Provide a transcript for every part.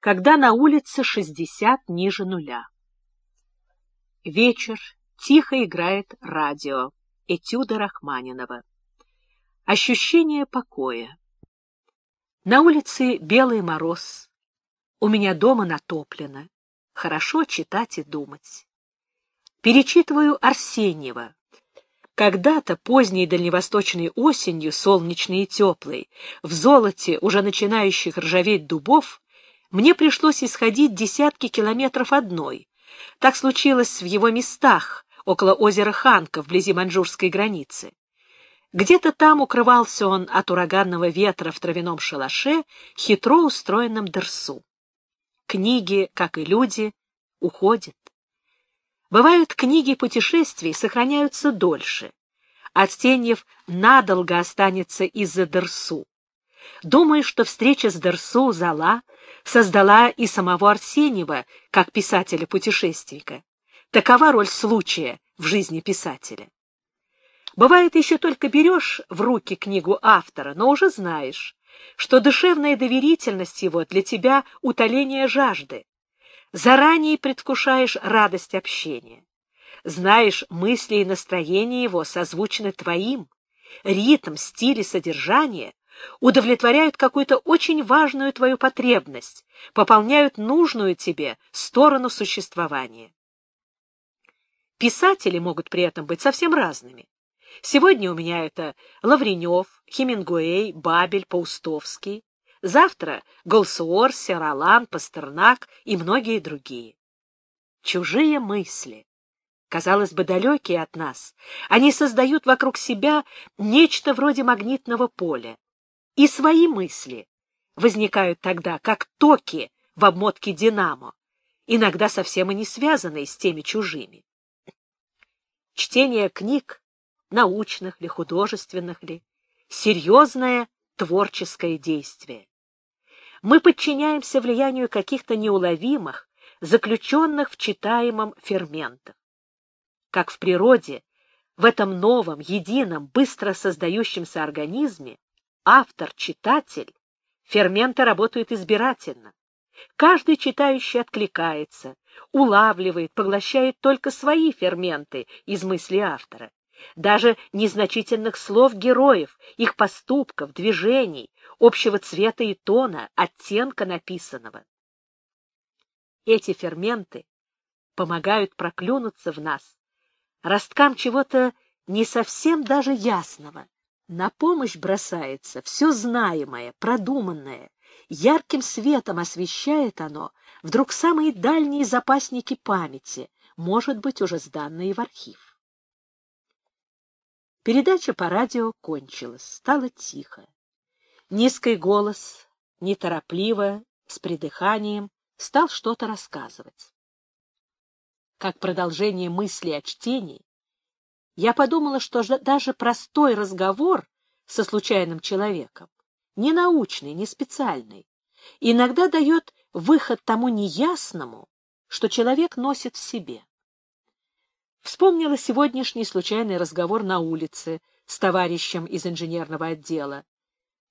когда на улице 60 ниже нуля. Вечер, тихо играет радио, этюды Рахманинова. Ощущение покоя. На улице белый мороз. У меня дома натоплено. Хорошо читать и думать. Перечитываю Арсеньева. Когда-то поздней дальневосточной осенью, солнечной и теплой, в золоте уже начинающих ржаветь дубов, мне пришлось исходить десятки километров одной. Так случилось в его местах, около озера Ханка, вблизи маньчжурской границы. Где-то там укрывался он от ураганного ветра в травяном шалаше, хитро устроенном дерсу. Книги, как и люди, уходят. Бывают книги путешествий, сохраняются дольше. Артеньев надолго останется из-за дерсу. Думаю, что встреча с Дерсу Зала создала и самого Арсеньева как писателя-путешественника. Такова роль случая в жизни писателя. Бывает, еще только берешь в руки книгу автора, но уже знаешь, что душевная доверительность его для тебя — утоление жажды. Заранее предвкушаешь радость общения. Знаешь, мысли и настроение его созвучны твоим. Ритм, стиль и содержание удовлетворяют какую-то очень важную твою потребность, пополняют нужную тебе сторону существования. Писатели могут при этом быть совсем разными. Сегодня у меня это Лавренев, Хемингуэй, Бабель, Паустовский. Завтра Голсуорси, Ролан, Пастернак и многие другие. Чужие мысли, казалось бы, далекие от нас, они создают вокруг себя нечто вроде магнитного поля и свои мысли возникают тогда, как токи в обмотке динамо, иногда совсем и не связанные с теми чужими. Чтение книг, научных ли, художественных ли, серьезное творческое действие. Мы подчиняемся влиянию каких-то неуловимых, заключенных в читаемом ферментах. Как в природе, в этом новом, едином, быстро создающемся организме автор, читатель, ферменты работают избирательно. Каждый читающий откликается, улавливает, поглощает только свои ферменты из мысли автора. Даже незначительных слов героев, их поступков, движений, общего цвета и тона, оттенка написанного. Эти ферменты помогают проклюнуться в нас росткам чего-то не совсем даже ясного, на помощь бросается все знаемое, продуманное. Ярким светом освещает оно вдруг самые дальние запасники памяти, может быть, уже сданные в архив. Передача по радио кончилась, стало тихо. Низкий голос, неторопливо, с придыханием, стал что-то рассказывать. Как продолжение мысли о чтении, я подумала, что даже простой разговор со случайным человеком, не научный, не специальный, иногда дает выход тому неясному, что человек носит в себе. Вспомнила сегодняшний случайный разговор на улице с товарищем из инженерного отдела.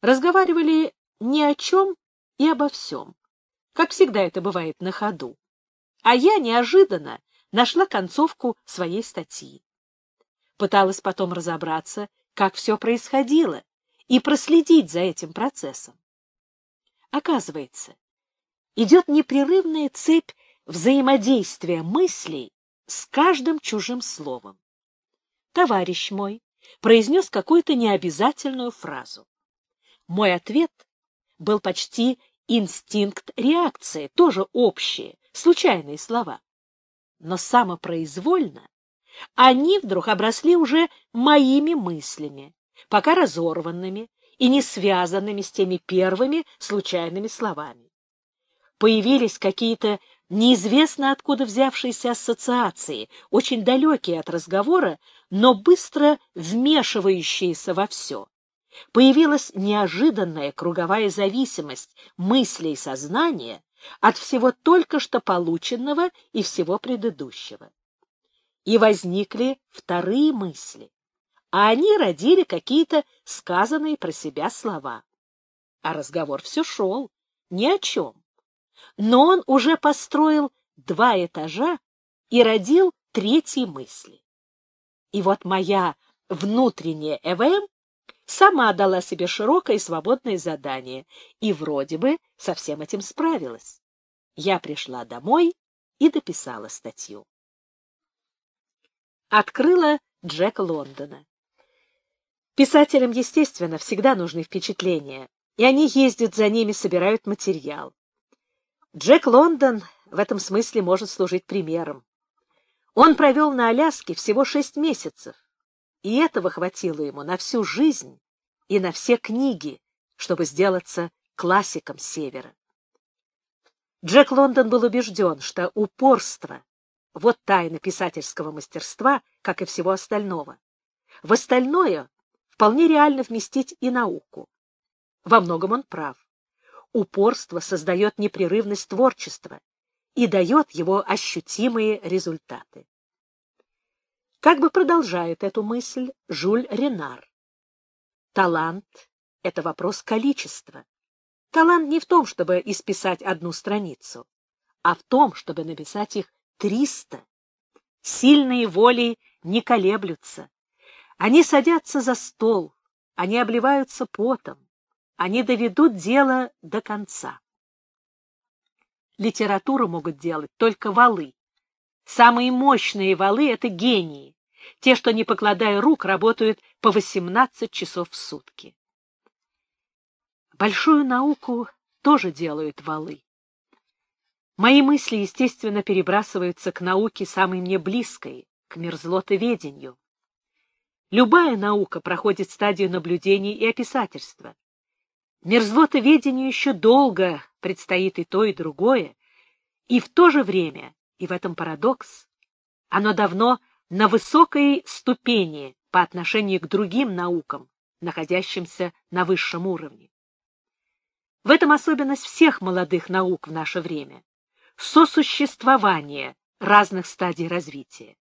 Разговаривали ни о чем и обо всем, как всегда это бывает на ходу. А я неожиданно нашла концовку своей статьи пыталась потом разобраться, как все происходило, и проследить за этим процессом. Оказывается, идет непрерывная цепь взаимодействия мыслей с каждым чужим словом. Товарищ мой произнес какую-то необязательную фразу. Мой ответ был почти инстинкт реакции, тоже общие, случайные слова. Но самопроизвольно они вдруг обросли уже моими мыслями, пока разорванными и не связанными с теми первыми случайными словами. Появились какие-то неизвестно откуда взявшиеся ассоциации, очень далекие от разговора, но быстро вмешивающиеся во все. Появилась неожиданная круговая зависимость мыслей сознания от всего только что полученного и всего предыдущего и возникли вторые мысли, а они родили какие-то сказанные про себя слова. А разговор все шел, ни о чем. но он уже построил два этажа и родил третьи мысли. И вот моя внутренняя ЭВМ сама дала себе широкое и свободное задание, и вроде бы со всем этим справилась. Я пришла домой и дописала статью. Открыла Джека Лондона. Писателям, естественно, всегда нужны впечатления, и они ездят за ними, собирают материал. Джек Лондон в этом смысле может служить примером. Он провел на Аляске всего шесть месяцев, и этого хватило ему на всю жизнь и на все книги, чтобы сделаться классиком Севера. Джек Лондон был убежден, что упорство — вот тайна писательского мастерства, как и всего остального. В остальное вполне реально вместить и науку. Во многом он прав. Упорство создает непрерывность творчества и дает его ощутимые результаты. Как бы продолжает эту мысль Жюль Ренар. Талант — это вопрос количества. Талант не в том, чтобы исписать одну страницу, а в том, чтобы написать их триста. Сильные воли не колеблются. Они садятся за стол, они обливаются потом, они доведут дело до конца. Литературу могут делать только валы. Самые мощные валы — это гении, те, что, не покладая рук, работают по 18 часов в сутки. Большую науку тоже делают валы. Мои мысли, естественно, перебрасываются к науке самой мне близкой, к мерзлотоведению. Любая наука проходит стадию наблюдений и описательства. Мерзлотоведению еще долго предстоит и то, и другое, и в то же время, и в этом парадокс, оно давно на высокой ступени по отношению к другим наукам, находящимся на высшем уровне. В этом особенность всех молодых наук в наше время — сосуществование разных стадий развития.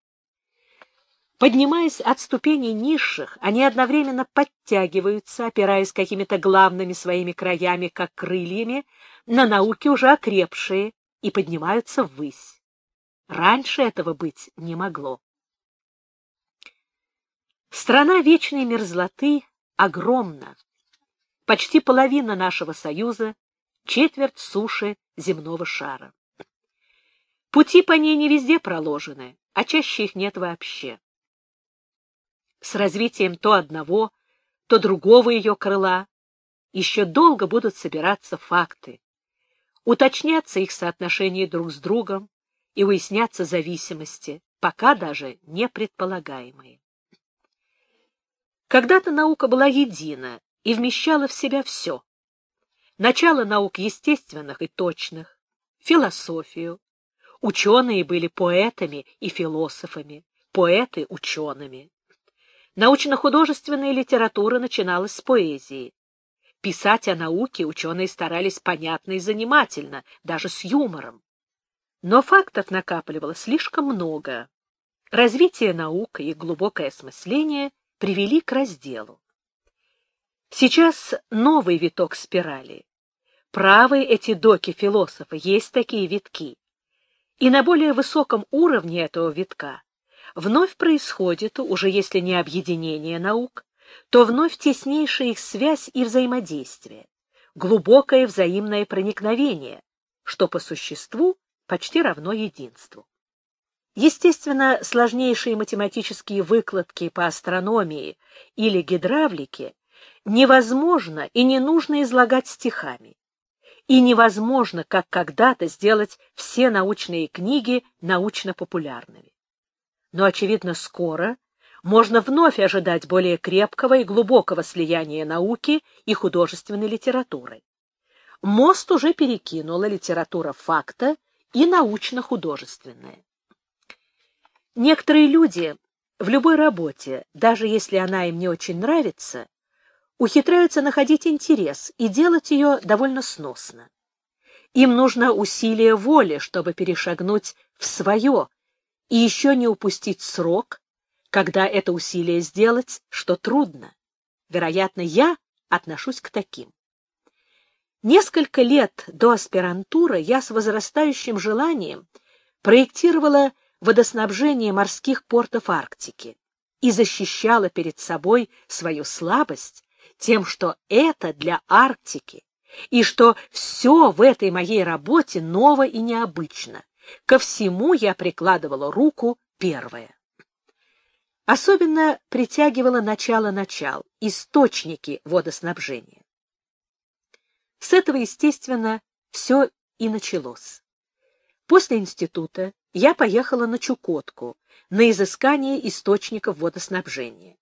Поднимаясь от ступеней низших, они одновременно подтягиваются, опираясь какими-то главными своими краями, как крыльями, на науки уже окрепшие, и поднимаются ввысь. Раньше этого быть не могло. Страна вечной мерзлоты огромна. Почти половина нашего союза — четверть суши земного шара. Пути по ней не везде проложены, а чаще их нет вообще с развитием то одного, то другого ее крыла, еще долго будут собираться факты, уточняться их соотношение друг с другом и выясняться зависимости, пока даже не предполагаемые. Когда-то наука была едина и вмещала в себя все. Начало наук естественных и точных, философию. Ученые были поэтами и философами, поэты — учеными. Научно-художественная литература начиналась с поэзии. Писать о науке ученые старались понятно и занимательно, даже с юмором. Но фактов накапливалось слишком много. Развитие наук и глубокое осмысление привели к разделу. Сейчас новый виток спирали. Правы эти доки философа, есть такие витки. И на более высоком уровне этого витка вновь происходит, уже если не объединение наук, то вновь теснейшая их связь и взаимодействие, глубокое взаимное проникновение, что по существу почти равно единству. Естественно, сложнейшие математические выкладки по астрономии или гидравлике невозможно и не нужно излагать стихами. И невозможно, как когда-то, сделать все научные книги научно-популярными но, очевидно, скоро можно вновь ожидать более крепкого и глубокого слияния науки и художественной литературы. Мост уже перекинула литература факта и научно-художественная. Некоторые люди в любой работе, даже если она им не очень нравится, ухитряются находить интерес и делать ее довольно сносно. Им нужно усилие воли, чтобы перешагнуть в свое, и еще не упустить срок, когда это усилие сделать, что трудно. Вероятно, я отношусь к таким. Несколько лет до аспирантуры я с возрастающим желанием проектировала водоснабжение морских портов Арктики и защищала перед собой свою слабость тем, что это для Арктики, и что все в этой моей работе ново и необычно. Ко всему я прикладывала руку первое. Особенно притягивало начало-начал, источники водоснабжения. С этого, естественно, все и началось. После института я поехала на Чукотку на изыскание источников водоснабжения.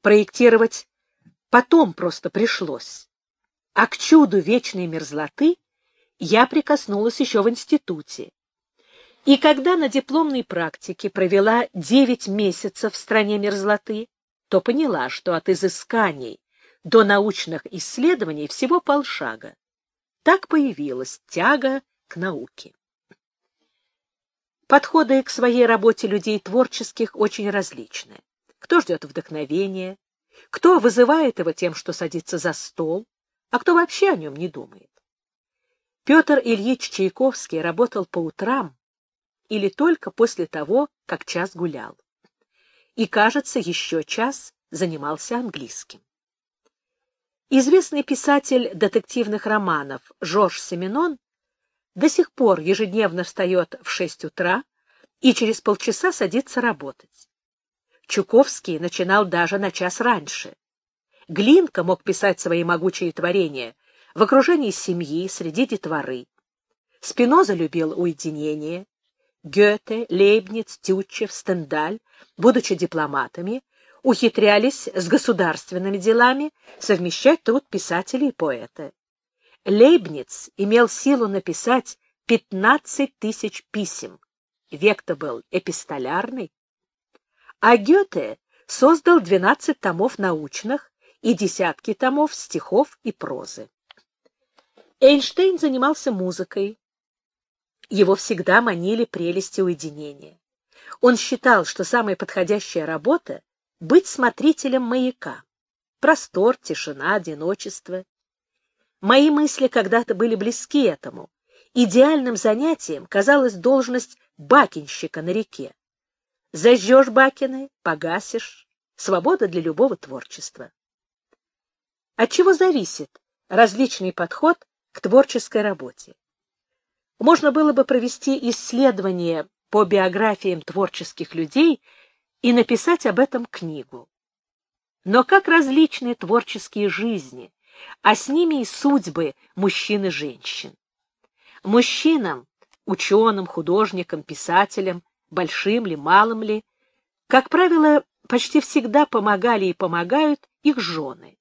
Проектировать потом просто пришлось. А к чуду вечной мерзлоты я прикоснулась еще в институте. И когда на дипломной практике провела 9 месяцев в стране мерзлоты, то поняла, что от изысканий до научных исследований всего полшага. Так появилась тяга к науке. Подходы к своей работе людей творческих очень различны. Кто ждет вдохновения, кто вызывает его тем, что садится за стол, а кто вообще о нем не думает. Петр Ильич Чайковский работал по утрам или только после того, как час гулял. И, кажется, еще час занимался английским. Известный писатель детективных романов Жорж Семенон до сих пор ежедневно встает в шесть утра и через полчаса садится работать. Чуковский начинал даже на час раньше. Глинка мог писать свои могучие творения в окружении семьи, среди детворы. Спиноза любил уединение. Гёте, Лейбниц, Тютчев, Стендаль, будучи дипломатами, ухитрялись с государственными делами совмещать труд писателя и поэта. Лейбниц имел силу написать 15 тысяч писем. Век-то был эпистолярный. А Гёте создал 12 томов научных и десятки томов стихов и прозы. Эйнштейн занимался музыкой. Его всегда манили прелести уединения. Он считал, что самая подходящая работа быть смотрителем маяка. Простор, тишина, одиночество. Мои мысли когда-то были близки этому. Идеальным занятием казалась должность бакенщика на реке. Зажжешь бакины, погасишь. Свобода для любого творчества. От чего зависит различный подход к творческой работе? Можно было бы провести исследование по биографиям творческих людей и написать об этом книгу. Но как различны творческие жизни, а с ними и судьбы мужчин и женщин. Мужчинам, ученым, художникам, писателям, большим ли, малым ли, как правило, почти всегда помогали и помогают их жены.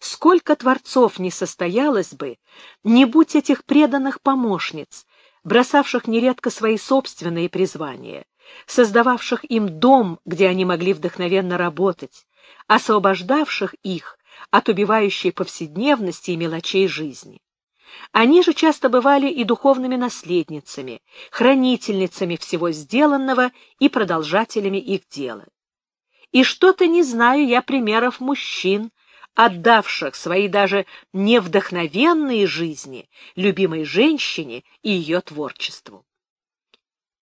Сколько творцов не состоялось бы, не будь этих преданных помощниц, бросавших нередко свои собственные призвания, создававших им дом, где они могли вдохновенно работать, освобождавших их от убивающей повседневности и мелочей жизни. Они же часто бывали и духовными наследницами, хранительницами всего сделанного и продолжателями их дела. И что-то не знаю я примеров мужчин, отдавших свои даже невдохновенные жизни любимой женщине и ее творчеству.